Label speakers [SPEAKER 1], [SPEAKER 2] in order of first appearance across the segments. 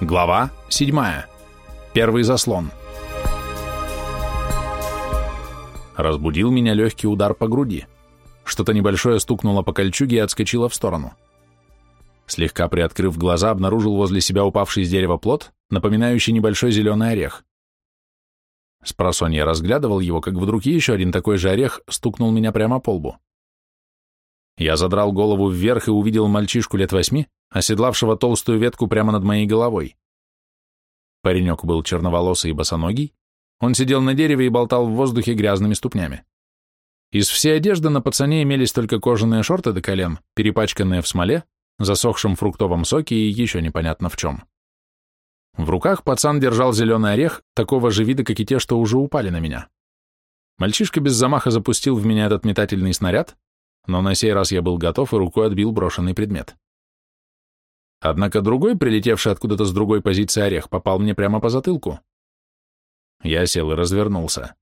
[SPEAKER 1] Глава 7. Первый заслон. Разбудил меня легкий удар по груди. Что-то небольшое стукнуло по кольчуге и отскочило в сторону. Слегка приоткрыв глаза, обнаружил возле себя упавший с дерева плод, напоминающий небольшой зеленый орех. Спросонья разглядывал его, как вдруг еще один такой же орех стукнул меня прямо по лбу. Я задрал голову вверх и увидел мальчишку лет восьми, оседлавшего толстую ветку прямо над моей головой. Паренек был черноволосый и босоногий, он сидел на дереве и болтал в воздухе грязными ступнями. Из всей одежды на пацане имелись только кожаные шорты до колен, перепачканные в смоле, засохшем фруктовом соке и еще непонятно в чем. В руках пацан держал зеленый орех, такого же вида, как и те, что уже упали на меня. Мальчишка без замаха запустил в меня этот метательный снаряд, но на сей раз я был готов и рукой отбил брошенный предмет. Однако другой, прилетевший откуда-то с другой позиции орех, попал мне прямо по затылку. Я сел и развернулся.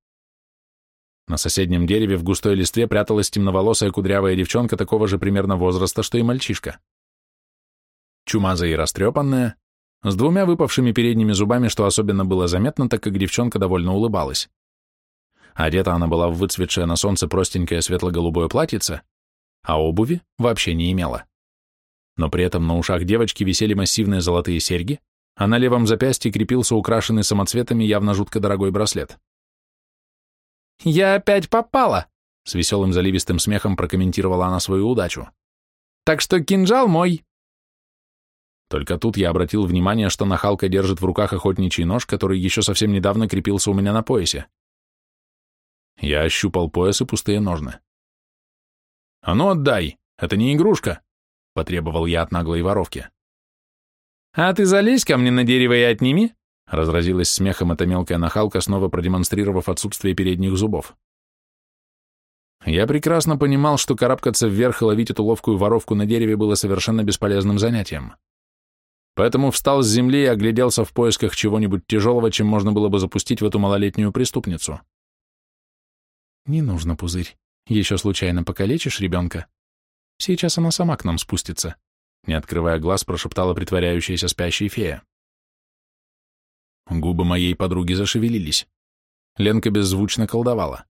[SPEAKER 1] На соседнем дереве в густой листве пряталась темноволосая кудрявая девчонка такого же примерно возраста, что и мальчишка. Чумазая и растрепанная, с двумя выпавшими передними зубами, что особенно было заметно, так как девчонка довольно улыбалась. Одета она была в выцветшее на солнце простенькое светло-голубое платьице, а обуви вообще не имела но при этом на ушах девочки висели массивные золотые серьги, а на левом запястье крепился украшенный самоцветами явно жутко дорогой браслет. «Я опять попала!» — с веселым заливистым смехом прокомментировала она свою удачу. «Так что кинжал мой!» Только тут я обратил внимание, что нахалка держит в руках охотничий нож, который еще совсем недавно крепился у меня на поясе. Я ощупал пояс и пустые ножны. «А ну отдай! Это не игрушка!» потребовал я от наглой воровки. «А ты залезь ко мне на дерево и отними», разразилась смехом эта мелкая нахалка, снова продемонстрировав отсутствие передних зубов. Я прекрасно понимал, что карабкаться вверх и ловить эту ловкую воровку на дереве было совершенно бесполезным занятием. Поэтому встал с земли и огляделся в поисках чего-нибудь тяжелого, чем можно было бы запустить в эту малолетнюю преступницу. «Не нужно, пузырь. Еще случайно покалечишь ребенка?» Сейчас она сама к нам спустится», — не открывая глаз, прошептала притворяющаяся спящая фея. Губы моей подруги зашевелились. Ленка беззвучно колдовала.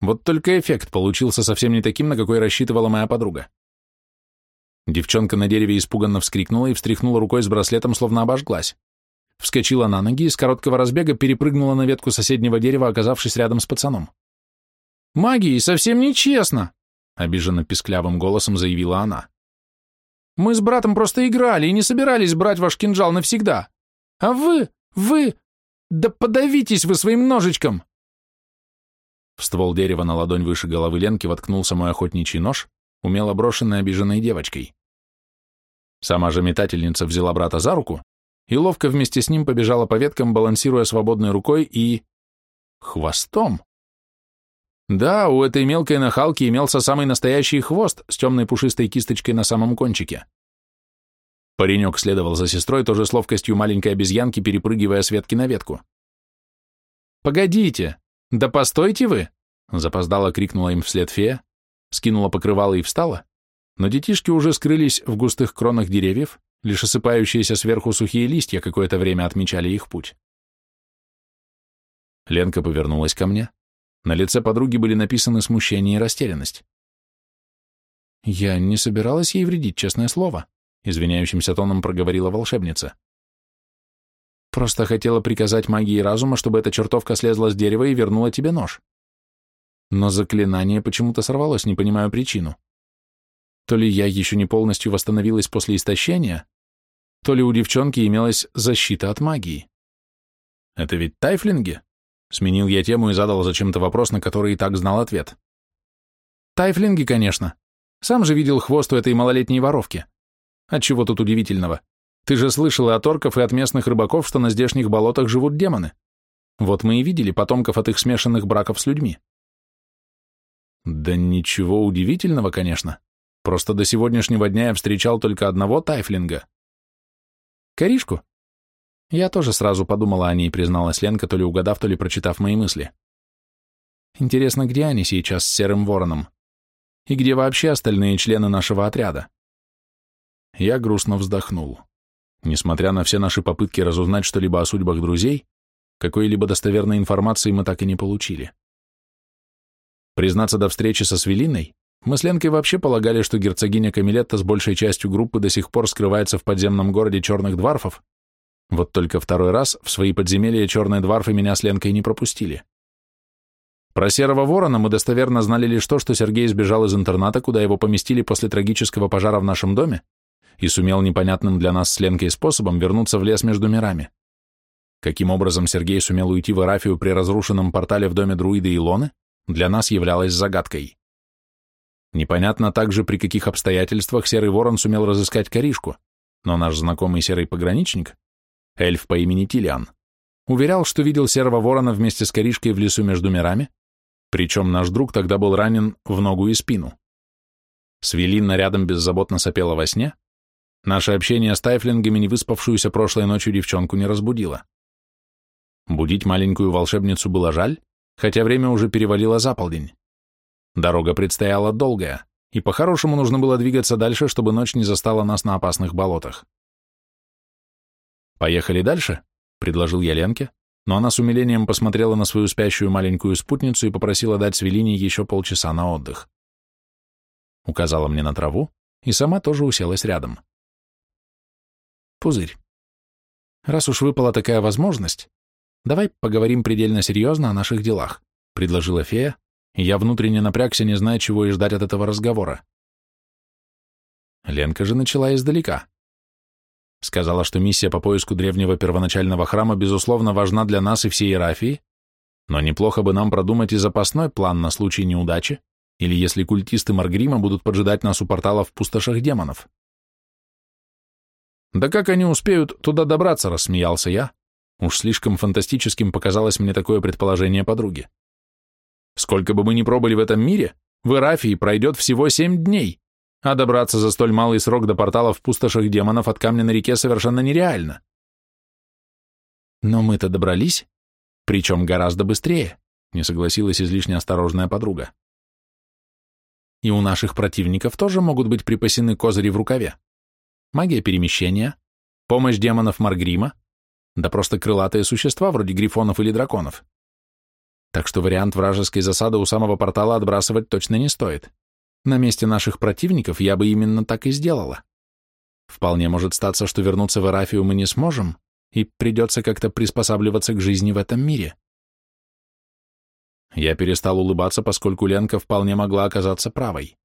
[SPEAKER 1] Вот только эффект получился совсем не таким, на какой рассчитывала моя подруга. Девчонка на дереве испуганно вскрикнула и встряхнула рукой с браслетом, словно обожглась. Вскочила на ноги и с короткого разбега перепрыгнула на ветку соседнего дерева, оказавшись рядом с пацаном. «Магии совсем нечестно!» обиженно писклявым голосом заявила она. Мы с братом просто играли и не собирались брать ваш кинжал навсегда. А вы, вы... Да подавитесь вы своим ножичком!» В ствол дерева на ладонь выше головы Ленки воткнулся мой охотничий нож, умело брошенный обиженной девочкой. Сама же метательница взяла брата за руку и ловко вместе с ним побежала по веткам, балансируя свободной рукой и... хвостом. Да, у этой мелкой нахалки имелся самый настоящий хвост с темной пушистой кисточкой на самом кончике. Паренек следовал за сестрой, тоже с ловкостью маленькой обезьянки, перепрыгивая с ветки на ветку. «Погодите! Да постойте вы!» Запоздало крикнула им вслед фея, скинула покрывало и встала, но детишки уже скрылись в густых кронах деревьев, лишь осыпающиеся сверху сухие листья какое-то время отмечали их путь. Ленка повернулась ко мне, на лице подруги были написаны смущение и растерянность. «Я не собиралась ей вредить, честное слово», — извиняющимся тоном проговорила волшебница. «Просто хотела приказать магии разума, чтобы эта чертовка слезла с дерева и вернула тебе нож. Но заклинание почему-то сорвалось, не понимаю причину. То ли я еще не полностью восстановилась после истощения, то ли у девчонки имелась защита от магии. Это ведь тайфлинги?» Сменил я тему и задал зачем-то вопрос, на который и так знал ответ. Тайфлинги, конечно. Сам же видел хвост у этой малолетней воровки. А чего тут удивительного? Ты же слышал и от орков, и от местных рыбаков, что на здешних болотах живут демоны. Вот мы и видели потомков от их смешанных браков с людьми. Да ничего удивительного, конечно. Просто до сегодняшнего дня я встречал только одного тайфлинга. Коришку? Я тоже сразу подумала о ней, призналась Ленка, то ли угадав, то ли прочитав мои мысли. Интересно, где они сейчас с Серым Вороном? И где вообще остальные члены нашего отряда? Я грустно вздохнул. Несмотря на все наши попытки разузнать что-либо о судьбах друзей, какой-либо достоверной информации мы так и не получили. Признаться до встречи со Свелиной, мы с Ленкой вообще полагали, что герцогиня Камилетта с большей частью группы до сих пор скрывается в подземном городе черных дварфов, вот только второй раз в свои подземелья черные дварфы меня с Ленкой не пропустили. Про серого ворона мы достоверно знали лишь то, что Сергей сбежал из интерната, куда его поместили после трагического пожара в нашем доме, и сумел непонятным для нас с Ленкой способом вернуться в лес между мирами. Каким образом Сергей сумел уйти в Арафию при разрушенном портале в доме друида Илоны, для нас являлось загадкой. Непонятно также, при каких обстоятельствах Серый Ворон сумел разыскать коришку, но наш знакомый серый пограничник, эльф по имени Тилиан, уверял, что видел Серого Ворона вместе с коришкой в лесу между мирами, причем наш друг тогда был ранен в ногу и спину. Свелинна рядом беззаботно сопела во сне, наше общение с тайфлингами невыспавшуюся прошлой ночью девчонку не разбудило. Будить маленькую волшебницу было жаль, хотя время уже перевалило за полдень. Дорога предстояла долгая, и по-хорошему нужно было двигаться дальше, чтобы ночь не застала нас на опасных болотах. «Поехали дальше?» — предложил я Ленке, но она с умилением посмотрела на свою спящую маленькую спутницу и попросила дать Свелине еще полчаса на отдых. Указала мне на траву и сама тоже уселась рядом. «Пузырь, раз уж выпала такая возможность, давай поговорим предельно серьезно о наших делах», — предложила фея, я внутренне напрягся, не зная, чего и ждать от этого разговора. Ленка же начала издалека. Сказала, что миссия по поиску древнего первоначального храма безусловно важна для нас и всей Иерафии, но неплохо бы нам продумать и запасной план на случай неудачи, или если культисты Маргрима будут поджидать нас у портала в пустошах демонов. «Да как они успеют туда добраться?» — рассмеялся я. Уж слишком фантастическим показалось мне такое предположение подруги. Сколько бы мы ни пробыли в этом мире, в Ирафии пройдет всего семь дней, а добраться за столь малый срок до портала в пустошах демонов от камня на реке совершенно нереально. Но мы-то добрались, причем гораздо быстрее, не согласилась излишне осторожная подруга. И у наших противников тоже могут быть припасены козыри в рукаве. Магия перемещения, помощь демонов Маргрима, да просто крылатые существа вроде грифонов или драконов так что вариант вражеской засады у самого портала отбрасывать точно не стоит. На месте наших противников я бы именно так и сделала. Вполне может статься, что вернуться в Эрафию мы не сможем, и придется как-то приспосабливаться к жизни в этом мире. Я перестал улыбаться, поскольку Ленка вполне могла оказаться правой.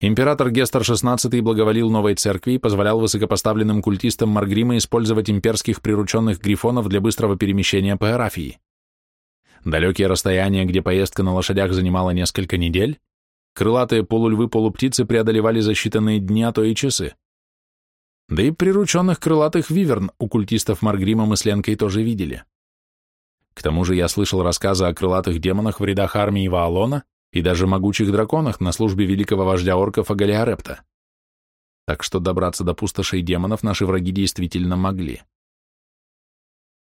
[SPEAKER 1] Император Гестер XVI благоволил новой церкви и позволял высокопоставленным культистам Маргрима использовать имперских прирученных грифонов для быстрого перемещения по Эрафии. Далекие расстояния, где поездка на лошадях занимала несколько недель, крылатые полульвы-полуптицы преодолевали за считанные дни, а то и часы. Да и прирученных крылатых виверн у культистов Маргрима мы с Ленкой тоже видели. К тому же я слышал рассказы о крылатых демонах в рядах армии Ваалона и даже могучих драконах на службе великого вождя орков Агалиарепта. Так что добраться до пустошей демонов наши враги действительно могли.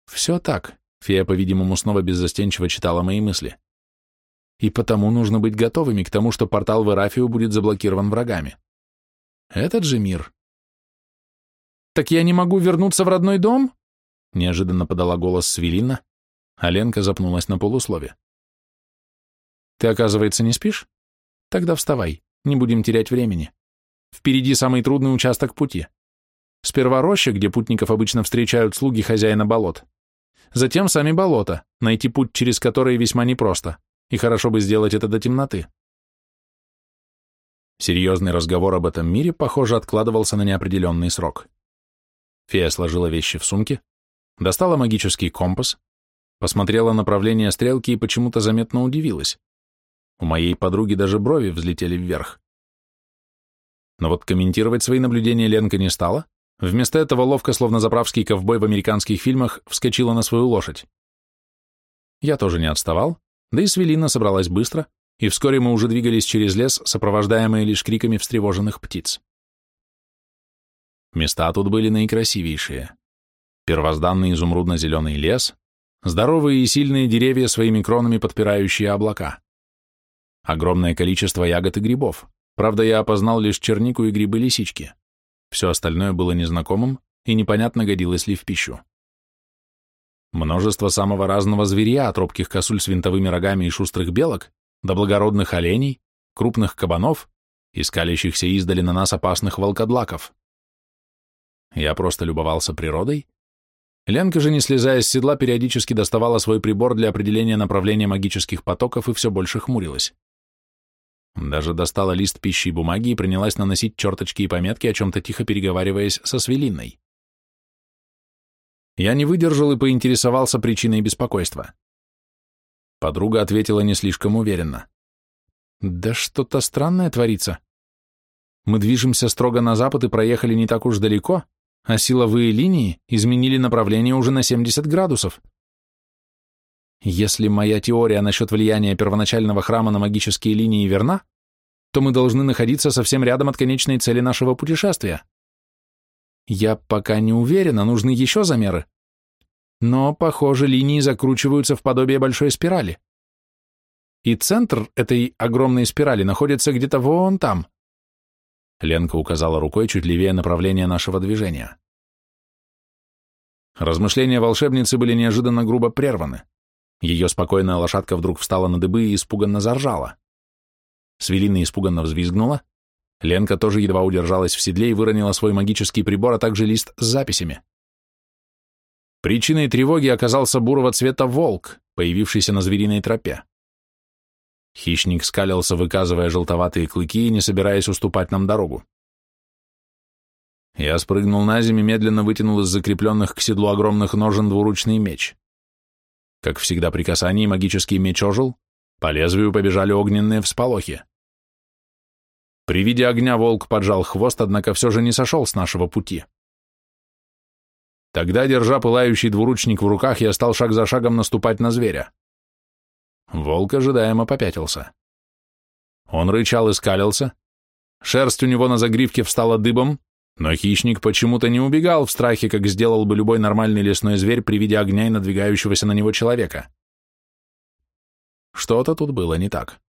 [SPEAKER 1] Все так, Фея, по-видимому, снова беззастенчиво читала мои мысли. И потому нужно быть готовыми к тому, что портал в Эрафию будет заблокирован врагами. Этот же мир. «Так я не могу вернуться в родной дом?» Неожиданно подала голос Свелина, а Ленка запнулась на полуслове. «Ты, оказывается, не спишь? Тогда вставай, не будем терять времени. Впереди самый трудный участок пути. Сперва роща, где путников обычно встречают слуги хозяина болот, Затем сами болота, найти путь через которые весьма непросто, и хорошо бы сделать это до темноты. Серьезный разговор об этом мире, похоже, откладывался на неопределенный срок. Фея сложила вещи в сумке, достала магический компас, посмотрела направление стрелки и почему-то заметно удивилась. У моей подруги даже брови взлетели вверх. Но вот комментировать свои наблюдения Ленка не стала, Вместо этого ловко, словно заправский ковбой в американских фильмах, вскочила на свою лошадь. Я тоже не отставал, да и Свелина собралась быстро, и вскоре мы уже двигались через лес, сопровождаемые лишь криками встревоженных птиц. Места тут были наикрасивейшие. Первозданный изумрудно-зеленый лес, здоровые и сильные деревья своими кронами подпирающие облака. Огромное количество ягод и грибов, правда, я опознал лишь чернику и грибы-лисички. Все остальное было незнакомым, и непонятно, годилось ли в пищу. Множество самого разного зверя, от робких косуль с винтовыми рогами и шустрых белок, до благородных оленей, крупных кабанов и скалящихся издали на нас опасных волкодлаков. Я просто любовался природой. Ленка же, не слезая с седла, периодически доставала свой прибор для определения направления магических потоков и все больше хмурилась. Даже достала лист пищи и бумаги и принялась наносить черточки и пометки, о чем-то тихо переговариваясь со Свелинной. Я не выдержал и поинтересовался причиной беспокойства. Подруга ответила не слишком уверенно. «Да что-то странное творится. Мы движемся строго на запад и проехали не так уж далеко, а силовые линии изменили направление уже на 70 градусов. Если моя теория насчет влияния первоначального храма на магические линии верна, то мы должны находиться совсем рядом от конечной цели нашего путешествия. Я пока не уверена, нужны еще замеры. Но, похоже, линии закручиваются в подобие большой спирали. И центр этой огромной спирали находится где-то вон там. Ленка указала рукой чуть левее направления нашего движения. Размышления волшебницы были неожиданно грубо прерваны. Ее спокойная лошадка вдруг встала на дыбы и испуганно заржала. Свелина испуганно взвизгнула. Ленка тоже едва удержалась в седле и выронила свой магический прибор, а также лист с записями. Причиной тревоги оказался бурого цвета волк, появившийся на звериной тропе. Хищник скалился, выказывая желтоватые клыки и не собираясь уступать нам дорогу. Я спрыгнул на землю медленно вытянул из закрепленных к седлу огромных ножен двуручный меч. Как всегда при касании магический меч ожил, по лезвию побежали огненные всполохи. При виде огня волк поджал хвост, однако все же не сошел с нашего пути. Тогда, держа пылающий двуручник в руках, я стал шаг за шагом наступать на зверя. Волк ожидаемо попятился. Он рычал и скалился. Шерсть у него на загривке встала дыбом, но хищник почему-то не убегал в страхе, как сделал бы любой нормальный лесной зверь при виде огня и надвигающегося на него человека. Что-то тут было не так.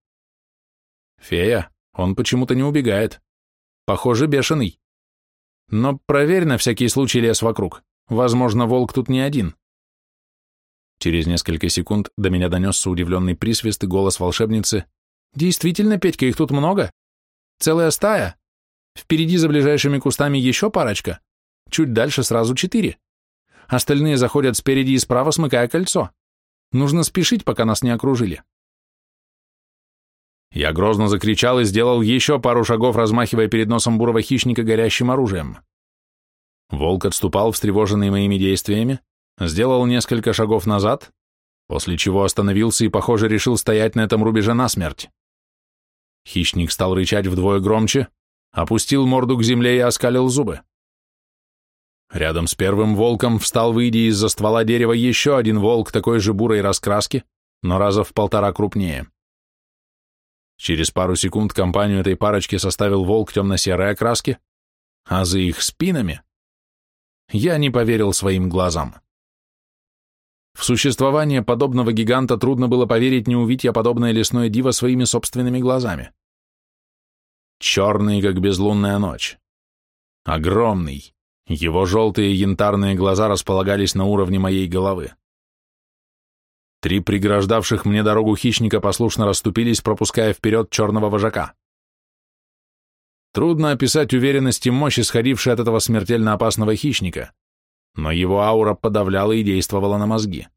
[SPEAKER 1] Фея, он почему-то не убегает. Похоже, бешеный. Но проверь на всякий случай лес вокруг. Возможно, волк тут не один. Через несколько секунд до меня донесся удивленный присвист и голос волшебницы. «Действительно, Петька, их тут много? Целая стая?» Впереди за ближайшими кустами еще парочка, чуть дальше сразу четыре. Остальные заходят спереди и справа, смыкая кольцо. Нужно спешить, пока нас не окружили. Я грозно закричал и сделал еще пару шагов, размахивая перед носом бурого хищника горящим оружием. Волк отступал, встревоженный моими действиями, сделал несколько шагов назад, после чего остановился и, похоже, решил стоять на этом рубеже насмерть. Хищник стал рычать вдвое громче, опустил морду к земле и оскалил зубы. Рядом с первым волком встал, выйдя из-за ствола дерева, еще один волк такой же бурой раскраски, но раза в полтора крупнее. Через пару секунд компанию этой парочки составил волк темно-серой окраски, а за их спинами я не поверил своим глазам. В существование подобного гиганта трудно было поверить, не увидеть я подобное лесное диво своими собственными глазами черный, как безлунная ночь. Огромный. Его желтые янтарные глаза располагались на уровне моей головы. Три преграждавших мне дорогу хищника послушно расступились, пропуская вперед черного вожака. Трудно описать уверенность и мощь, исходившей от этого смертельно опасного хищника, но его аура подавляла и действовала на мозги.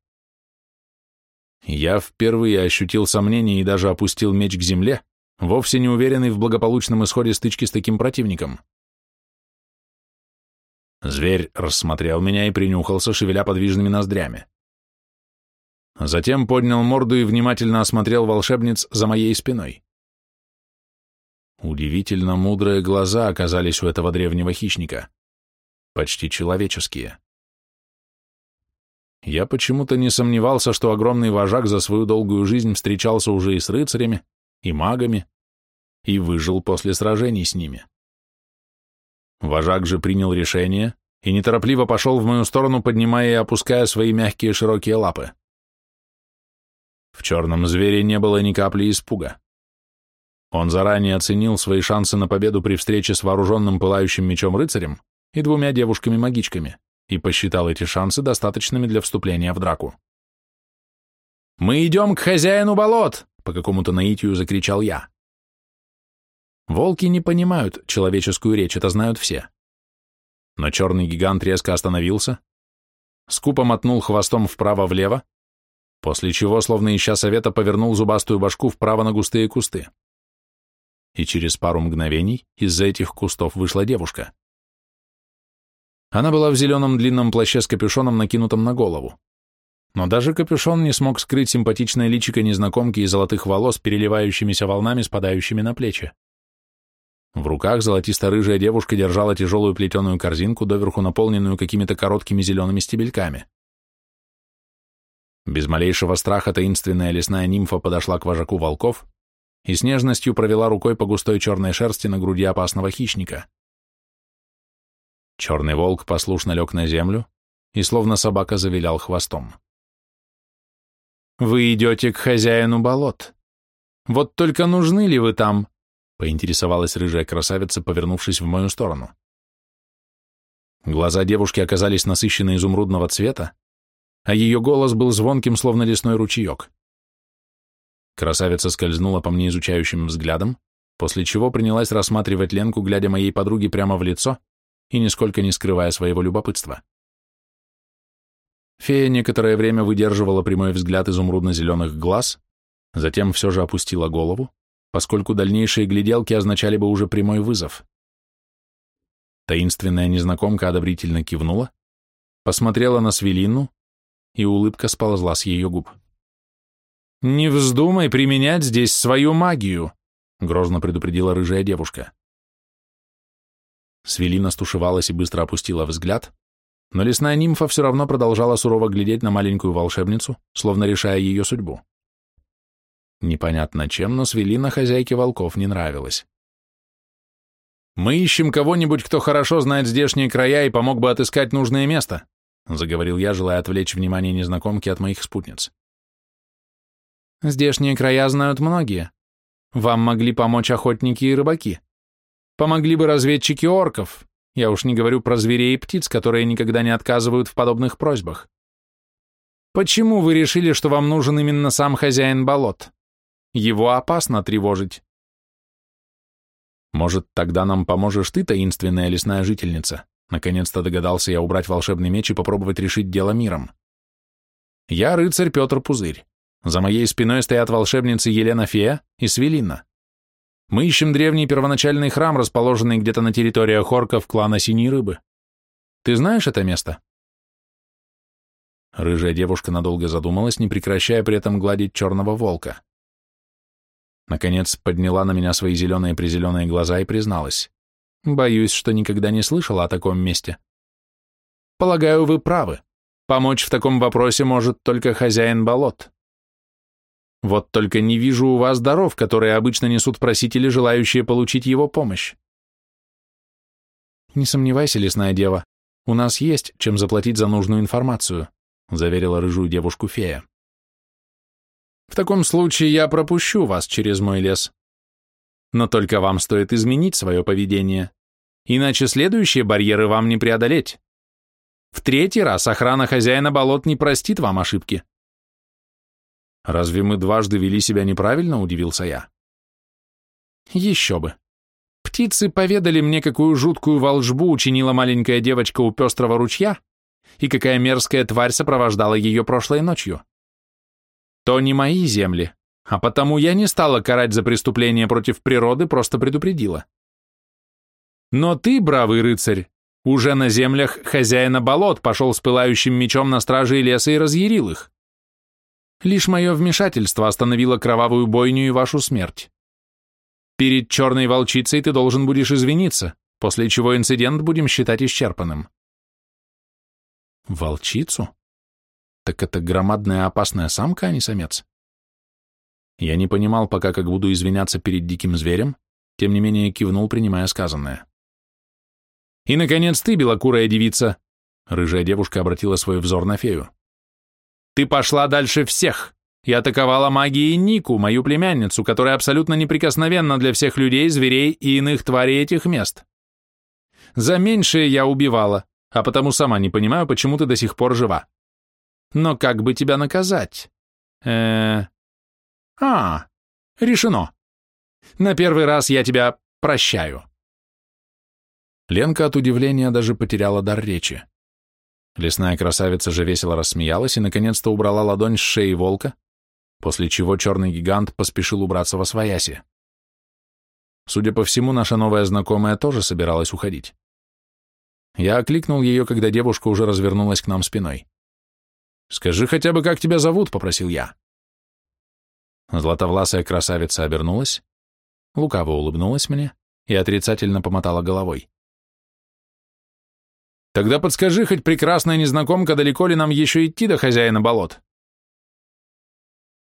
[SPEAKER 1] Я впервые ощутил сомнение и даже опустил меч к земле, вовсе не уверенный в благополучном исходе стычки с таким противником. Зверь рассмотрел меня и принюхался, шевеля подвижными ноздрями. Затем поднял морду и внимательно осмотрел волшебниц за моей спиной. Удивительно мудрые глаза оказались у этого древнего хищника. Почти человеческие. Я почему-то не сомневался, что огромный вожак за свою долгую жизнь встречался уже и с рыцарями, и магами, и выжил после сражений с ними. Вожак же принял решение и неторопливо пошел в мою сторону, поднимая и опуская свои мягкие широкие лапы. В черном звере не было ни капли испуга. Он заранее оценил свои шансы на победу при встрече с вооруженным пылающим мечом рыцарем и двумя девушками-магичками и посчитал эти шансы достаточными для вступления в драку. «Мы идем к хозяину болот!» — по какому-то наитию закричал я. Волки не понимают человеческую речь, это знают все. Но черный гигант резко остановился, скупо мотнул хвостом вправо-влево, после чего, словно ища совета, повернул зубастую башку вправо на густые кусты. И через пару мгновений из-за этих кустов вышла девушка. Она была в зеленом длинном плаще с капюшоном, накинутом на голову. Но даже капюшон не смог скрыть симпатичное личико незнакомки и золотых волос, переливающимися волнами, спадающими на плечи. В руках золотисто-рыжая девушка держала тяжелую плетеную корзинку, доверху наполненную какими-то короткими зелеными стебельками. Без малейшего страха таинственная лесная нимфа подошла к вожаку волков и с нежностью провела рукой по густой черной шерсти на груди опасного хищника. Черный волк послушно лег на землю и словно собака завилял хвостом. «Вы идете к хозяину болот. Вот только нужны ли вы там?» поинтересовалась рыжая красавица, повернувшись в мою сторону. Глаза девушки оказались насыщены изумрудного цвета, а ее голос был звонким, словно лесной ручеек. Красавица скользнула по мне изучающим взглядом, после чего принялась рассматривать Ленку, глядя моей подруге прямо в лицо и нисколько не скрывая своего любопытства. Фея некоторое время выдерживала прямой взгляд изумрудно-зеленых глаз, затем все же опустила голову, поскольку дальнейшие гляделки означали бы уже прямой вызов. Таинственная незнакомка одобрительно кивнула, посмотрела на Свелину, и улыбка сползла с ее губ. «Не вздумай применять здесь свою магию», — грозно предупредила рыжая девушка. Свелина стушевалась и быстро опустила взгляд, но лесная нимфа все равно продолжала сурово глядеть на маленькую волшебницу, словно решая ее судьбу. Непонятно чем, но Свелина хозяйке волков не нравилось. «Мы ищем кого-нибудь, кто хорошо знает здешние края и помог бы отыскать нужное место», заговорил я, желая отвлечь внимание незнакомки от моих спутниц. «Здешние края знают многие. Вам могли помочь охотники и рыбаки. Помогли бы разведчики орков. Я уж не говорю про зверей и птиц, которые никогда не отказывают в подобных просьбах. Почему вы решили, что вам нужен именно сам хозяин болот?» Его опасно тревожить. Может, тогда нам поможешь ты, таинственная лесная жительница? Наконец-то догадался я убрать волшебный меч и попробовать решить дело миром. Я рыцарь Петр Пузырь. За моей спиной стоят волшебницы Елена Фея и Свелина. Мы ищем древний первоначальный храм, расположенный где-то на территории хорков клана Синей Рыбы. Ты знаешь это место? Рыжая девушка надолго задумалась, не прекращая при этом гладить черного волка. Наконец подняла на меня свои зеленые-призеленые глаза и призналась. Боюсь, что никогда не слышала о таком месте. Полагаю, вы правы. Помочь в таком вопросе может только хозяин болот. Вот только не вижу у вас даров, которые обычно несут просители, желающие получить его помощь. Не сомневайся, лесная дева, у нас есть чем заплатить за нужную информацию, заверила рыжую девушку фея. В таком случае я пропущу вас через мой лес. Но только вам стоит изменить свое поведение, иначе следующие барьеры вам не преодолеть. В третий раз охрана хозяина болот не простит вам ошибки. Разве мы дважды вели себя неправильно, удивился я. Еще бы. Птицы поведали мне, какую жуткую волжбу учинила маленькая девочка у пестрого ручья и какая мерзкая тварь сопровождала ее прошлой ночью то не мои земли, а потому я не стала карать за преступление против природы, просто предупредила. Но ты, бравый рыцарь, уже на землях хозяина болот пошел с пылающим мечом на стражи леса и разъярил их. Лишь мое вмешательство остановило кровавую бойню и вашу смерть. Перед черной волчицей ты должен будешь извиниться, после чего инцидент будем считать исчерпанным. Волчицу? Так это громадная опасная самка, а не самец? Я не понимал пока, как буду извиняться перед диким зверем, тем не менее кивнул, принимая сказанное. «И, наконец, ты, белокурая девица!» Рыжая девушка обратила свой взор на фею. «Ты пошла дальше всех и атаковала магией Нику, мою племянницу, которая абсолютно неприкосновенна для всех людей, зверей и иных тварей этих мест. За меньшее я убивала, а потому сама не понимаю, почему ты до сих пор жива. Но как бы тебя наказать? э А, решено. На первый раз я тебя прощаю. Ленка от удивления даже потеряла дар речи. Лесная красавица же весело рассмеялась и наконец-то убрала ладонь с шеи волка, после чего черный гигант поспешил убраться во свояси. Судя по всему, наша новая знакомая тоже собиралась уходить. Я окликнул ее, когда девушка уже развернулась к нам спиной. «Скажи хотя бы, как тебя зовут?» — попросил я. Златовласая красавица обернулась, лукаво улыбнулась мне и отрицательно помотала головой. «Тогда подскажи, хоть прекрасная незнакомка, далеко ли нам еще идти до хозяина болот?»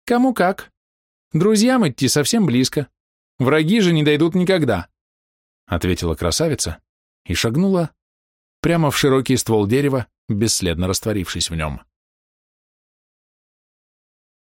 [SPEAKER 1] «Кому как. Друзьям идти совсем близко. Враги же не дойдут никогда», — ответила красавица и шагнула прямо в широкий ствол дерева, бесследно растворившись в нем.